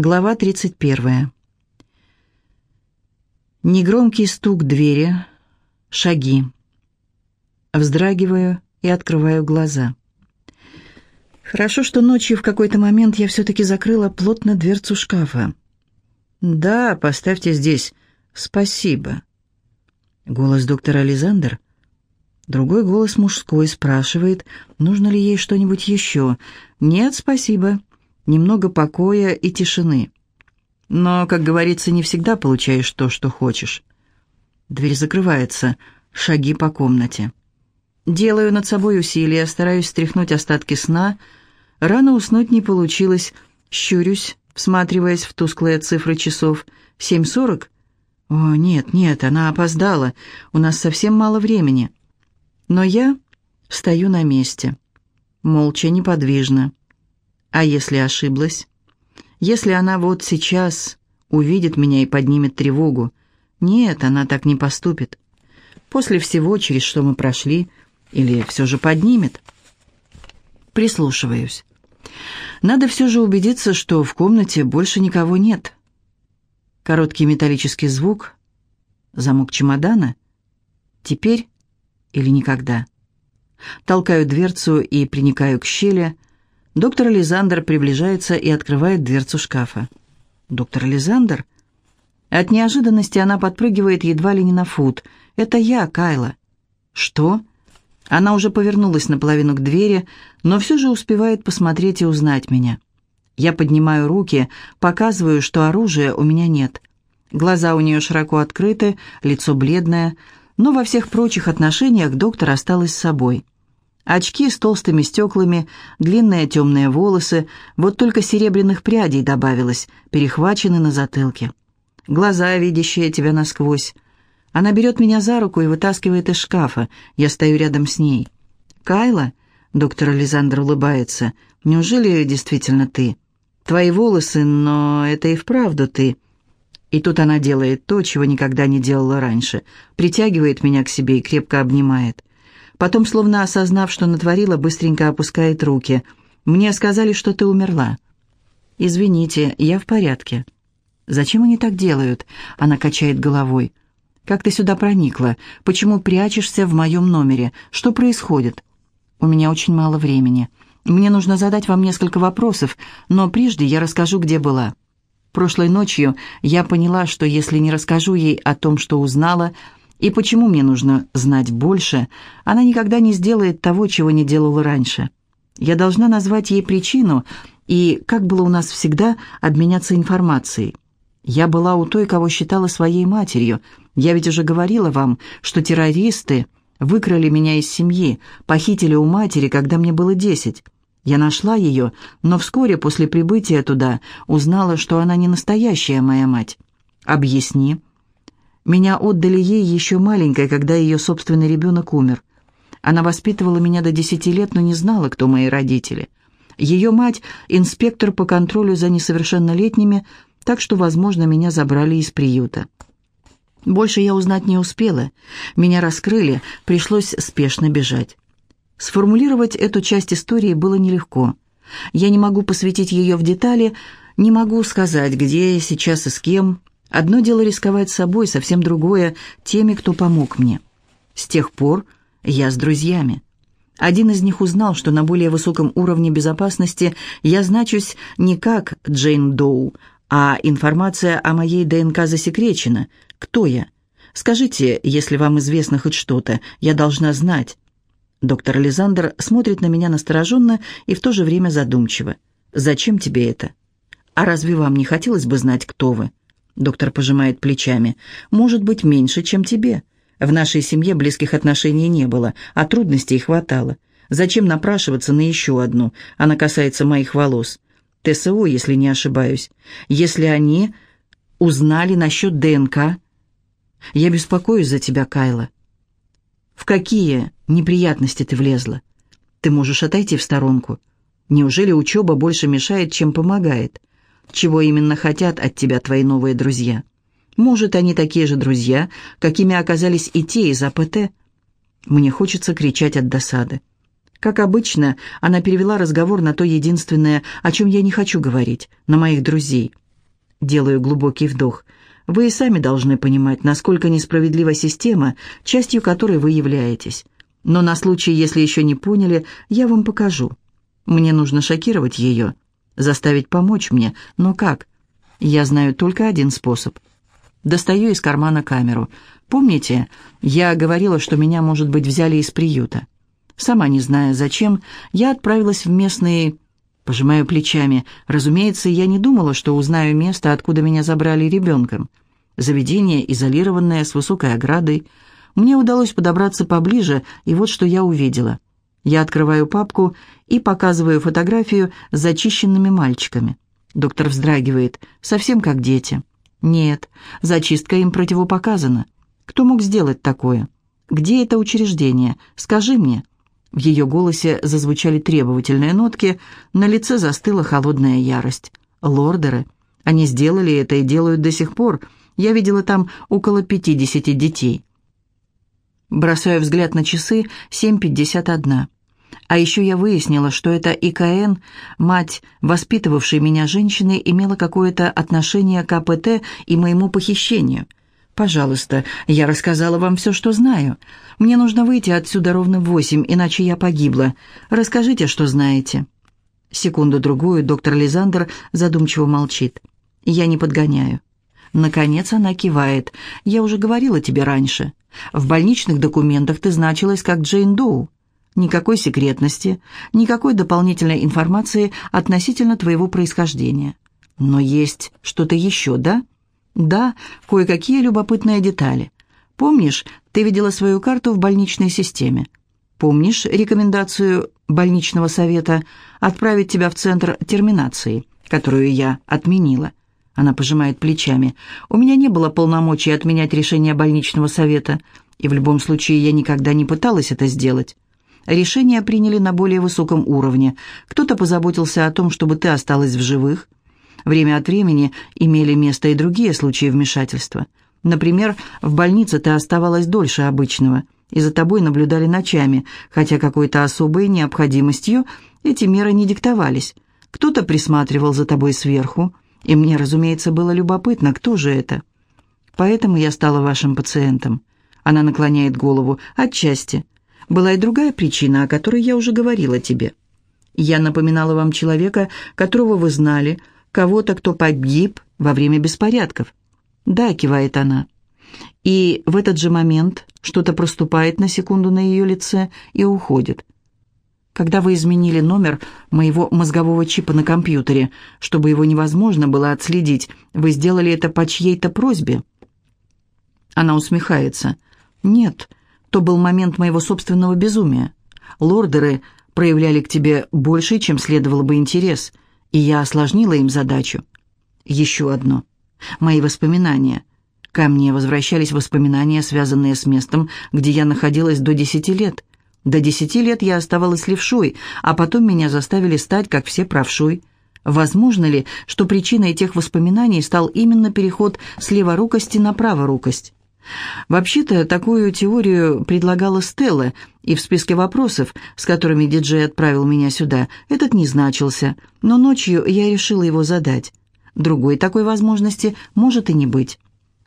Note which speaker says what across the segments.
Speaker 1: Глава 31. Негромкий стук двери, шаги. Вздрагиваю и открываю глаза. Хорошо, что ночью в какой-то момент я все-таки закрыла плотно дверцу шкафа. «Да, поставьте здесь. Спасибо». Голос доктора Ализандр. Другой голос мужской спрашивает, нужно ли ей что-нибудь еще. «Нет, спасибо» немного покоя и тишины. Но, как говорится, не всегда получаешь то, что хочешь. Дверь закрывается, шаги по комнате. Делаю над собой усилия, стараюсь стряхнуть остатки сна. Рано уснуть не получилось. Щурюсь, всматриваясь в тусклые цифры часов. Семь сорок? О, нет, нет, она опоздала. У нас совсем мало времени. Но я стою на месте. Молча, неподвижно. А если ошиблась? Если она вот сейчас увидит меня и поднимет тревогу? Нет, она так не поступит. После всего, через что мы прошли, или все же поднимет? Прислушиваюсь. Надо все же убедиться, что в комнате больше никого нет. Короткий металлический звук, замок чемодана. Теперь или никогда. Толкаю дверцу и приникаю к щели, Доктор Лизандр приближается и открывает дверцу шкафа. «Доктор Лизандр?» От неожиданности она подпрыгивает едва ли не на фут. «Это я, Кайла». «Что?» Она уже повернулась наполовину к двери, но все же успевает посмотреть и узнать меня. Я поднимаю руки, показываю, что оружия у меня нет. Глаза у нее широко открыты, лицо бледное, но во всех прочих отношениях доктор осталась с собой. Очки с толстыми стеклами, длинные темные волосы, вот только серебряных прядей добавилось, перехвачены на затылке. Глаза, видящие тебя насквозь. Она берет меня за руку и вытаскивает из шкафа. Я стою рядом с ней. «Кайла?» — доктор Ализандр улыбается. «Неужели действительно ты? Твои волосы, но это и вправду ты». И тут она делает то, чего никогда не делала раньше. Притягивает меня к себе и крепко обнимает. Потом, словно осознав, что натворила, быстренько опускает руки. «Мне сказали, что ты умерла». «Извините, я в порядке». «Зачем они так делают?» Она качает головой. «Как ты сюда проникла? Почему прячешься в моем номере? Что происходит?» «У меня очень мало времени. Мне нужно задать вам несколько вопросов, но прежде я расскажу, где была». Прошлой ночью я поняла, что если не расскажу ей о том, что узнала, и почему мне нужно знать больше, она никогда не сделает того, чего не делала раньше. Я должна назвать ей причину и, как было у нас всегда, обменяться информацией. Я была у той, кого считала своей матерью. Я ведь уже говорила вам, что террористы выкрали меня из семьи, похитили у матери, когда мне было десять. Я нашла ее, но вскоре после прибытия туда узнала, что она не настоящая моя мать. «Объясни», меня отдали ей еще маленькой, когда ее собственный ребенок умер. Она воспитывала меня до десяти лет, но не знала, кто мои родители. Ее мать – инспектор по контролю за несовершеннолетними, так что, возможно, меня забрали из приюта. Больше я узнать не успела. Меня раскрыли, пришлось спешно бежать. Сформулировать эту часть истории было нелегко. Я не могу посвятить ее в детали, не могу сказать, где я сейчас и с кем, Одно дело рисковать собой, совсем другое — теми, кто помог мне. С тех пор я с друзьями. Один из них узнал, что на более высоком уровне безопасности я значусь не как Джейн Доу, а информация о моей ДНК засекречена. Кто я? Скажите, если вам известно хоть что-то, я должна знать. Доктор Ализандр смотрит на меня настороженно и в то же время задумчиво. «Зачем тебе это? А разве вам не хотелось бы знать, кто вы?» Доктор пожимает плечами. «Может быть, меньше, чем тебе. В нашей семье близких отношений не было, а трудностей хватало. Зачем напрашиваться на еще одну? Она касается моих волос. ТСО, если не ошибаюсь. Если они узнали насчет ДНК... Я беспокоюсь за тебя, Кайла. В какие неприятности ты влезла? Ты можешь отойти в сторонку. Неужели учеба больше мешает, чем помогает? Чего именно хотят от тебя твои новые друзья. Может, они такие же друзья, какими оказались и те из АПТ? Мне хочется кричать от досады. Как обычно, она перевела разговор на то единственное, о чем я не хочу говорить, на моих друзей. Делаю глубокий вдох. Вы и сами должны понимать, насколько несправедлива система, частью которой вы являетесь. Но на случай, если еще не поняли, я вам покажу. Мне нужно шокировать ее, заставить помочь мне. Но как? Я знаю только один способ. Достаю из кармана камеру. Помните, я говорила, что меня, может быть, взяли из приюта? Сама не зная зачем, я отправилась в местные Пожимаю плечами. Разумеется, я не думала, что узнаю место, откуда меня забрали ребенком. Заведение, изолированное, с высокой оградой. Мне удалось подобраться поближе, и вот что я увидела. Я открываю папку и показываю фотографию с зачищенными мальчиками. Доктор вздрагивает, совсем как дети. Нет, зачистка им противопоказана. Кто мог сделать такое? Где это учреждение? Скажи мне. В ее голосе зазвучали требовательные нотки, на лице застыла холодная ярость. «Лордеры. Они сделали это и делают до сих пор. Я видела там около пятидесяти детей». Бросаю взгляд на часы, 7.51. А еще я выяснила, что это ИКН, мать, воспитывавшей меня женщины, имела какое-то отношение к АПТ и моему похищению – «Пожалуйста, я рассказала вам все, что знаю. Мне нужно выйти отсюда ровно в восемь, иначе я погибла. Расскажите, что знаете». Секунду-другую доктор Лизандр задумчиво молчит. «Я не подгоняю». Наконец она кивает. «Я уже говорила тебе раньше. В больничных документах ты значилась как Джейн Доу. Никакой секретности, никакой дополнительной информации относительно твоего происхождения. Но есть что-то еще, да?» Да, кое-какие любопытные детали. Помнишь, ты видела свою карту в больничной системе? Помнишь рекомендацию больничного совета отправить тебя в центр терминации, которую я отменила? Она пожимает плечами. У меня не было полномочий отменять решение больничного совета, и в любом случае я никогда не пыталась это сделать. Решение приняли на более высоком уровне. Кто-то позаботился о том, чтобы ты осталась в живых, Время от времени имели место и другие случаи вмешательства. Например, в больнице ты оставалась дольше обычного, и за тобой наблюдали ночами, хотя какой-то особой необходимостью эти меры не диктовались. Кто-то присматривал за тобой сверху, и мне, разумеется, было любопытно, кто же это. Поэтому я стала вашим пациентом. Она наклоняет голову. Отчасти. Была и другая причина, о которой я уже говорила тебе. Я напоминала вам человека, которого вы знали, кого-то, кто погиб во время беспорядков. «Да», — кивает она. И в этот же момент что-то проступает на секунду на ее лице и уходит. Когда вы изменили номер моего мозгового чипа на компьютере, чтобы его невозможно было отследить, вы сделали это по чьей-то просьбе?» Она усмехается. «Нет, то был момент моего собственного безумия. Лордеры проявляли к тебе больше, чем следовало бы интерес и я осложнила им задачу. Еще одно. Мои воспоминания. Ко мне возвращались воспоминания, связанные с местом, где я находилась до десяти лет. До десяти лет я оставалась левшой, а потом меня заставили стать, как все, правшой. Возможно ли, что причиной тех воспоминаний стал именно переход с леворукости на праворукость? Вообще-то, такую теорию предлагала Стелла, и в списке вопросов, с которыми диджей отправил меня сюда, этот не значился, но ночью я решила его задать. Другой такой возможности может и не быть.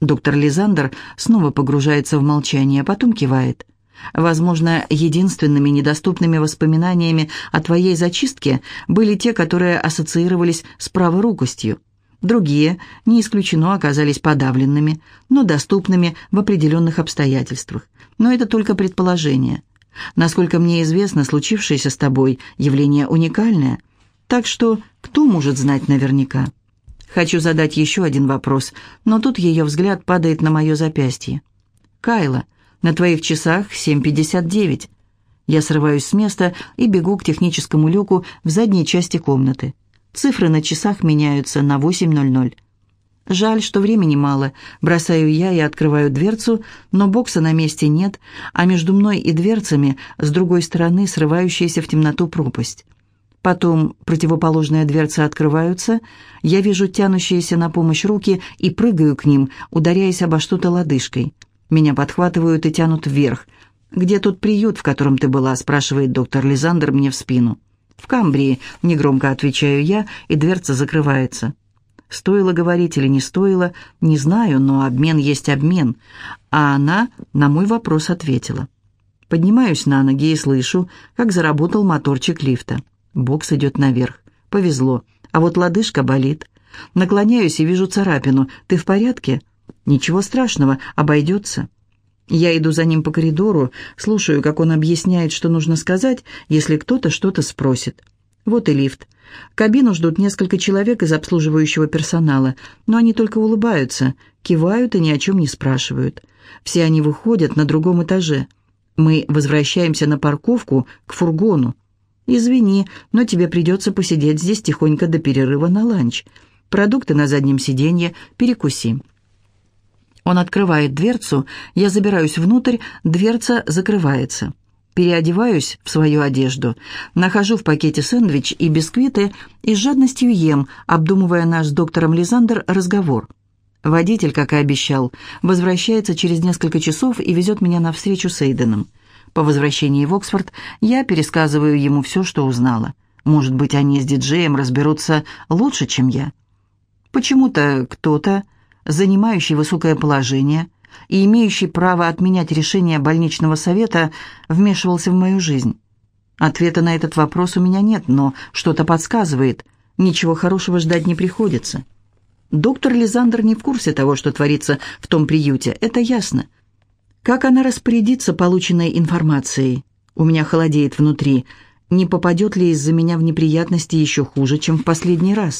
Speaker 1: Доктор Лизандер снова погружается в молчание, а потом кивает. Возможно, единственными недоступными воспоминаниями о твоей зачистке были те, которые ассоциировались с праворукостью. Другие, не исключено, оказались подавленными, но доступными в определенных обстоятельствах. Но это только предположение. Насколько мне известно, случившееся с тобой явление уникальное, так что кто может знать наверняка? Хочу задать еще один вопрос, но тут ее взгляд падает на мое запястье. «Кайла, на твоих часах 7.59». Я срываюсь с места и бегу к техническому люку в задней части комнаты. Цифры на часах меняются на 8.00. Жаль, что времени мало. Бросаю я и открываю дверцу, но бокса на месте нет, а между мной и дверцами с другой стороны срывающаяся в темноту пропасть. Потом противоположные дверцы открываются, я вижу тянущиеся на помощь руки и прыгаю к ним, ударяясь обо что-то лодыжкой. Меня подхватывают и тянут вверх. «Где тот приют, в котором ты была?» – спрашивает доктор Лизандр мне в спину. «В Камбрии», — негромко отвечаю я, и дверца закрывается. Стоило говорить или не стоило, не знаю, но обмен есть обмен. А она на мой вопрос ответила. Поднимаюсь на ноги и слышу, как заработал моторчик лифта. Бокс идет наверх. Повезло. А вот лодыжка болит. Наклоняюсь и вижу царапину. «Ты в порядке?» «Ничего страшного, обойдется». Я иду за ним по коридору, слушаю, как он объясняет, что нужно сказать, если кто-то что-то спросит. Вот и лифт. Кабину ждут несколько человек из обслуживающего персонала, но они только улыбаются, кивают и ни о чем не спрашивают. Все они выходят на другом этаже. Мы возвращаемся на парковку к фургону. «Извини, но тебе придется посидеть здесь тихонько до перерыва на ланч. Продукты на заднем сиденье, перекуси». Он открывает дверцу, я забираюсь внутрь, дверца закрывается. Переодеваюсь в свою одежду, нахожу в пакете сэндвич и бисквиты и с жадностью ем, обдумывая наш с доктором Лизандер разговор. Водитель, как и обещал, возвращается через несколько часов и везет меня на встречу с Эйденом. По возвращении в Оксфорд я пересказываю ему все, что узнала. Может быть, они с диджеем разберутся лучше, чем я. Почему-то кто-то, занимающий высокое положение – и имеющий право отменять решение больничного совета, вмешивался в мою жизнь? Ответа на этот вопрос у меня нет, но что-то подсказывает. Ничего хорошего ждать не приходится. Доктор Лизандр не в курсе того, что творится в том приюте, это ясно. Как она распорядится полученной информацией? У меня холодеет внутри. Не попадет ли из-за меня в неприятности еще хуже, чем в последний раз?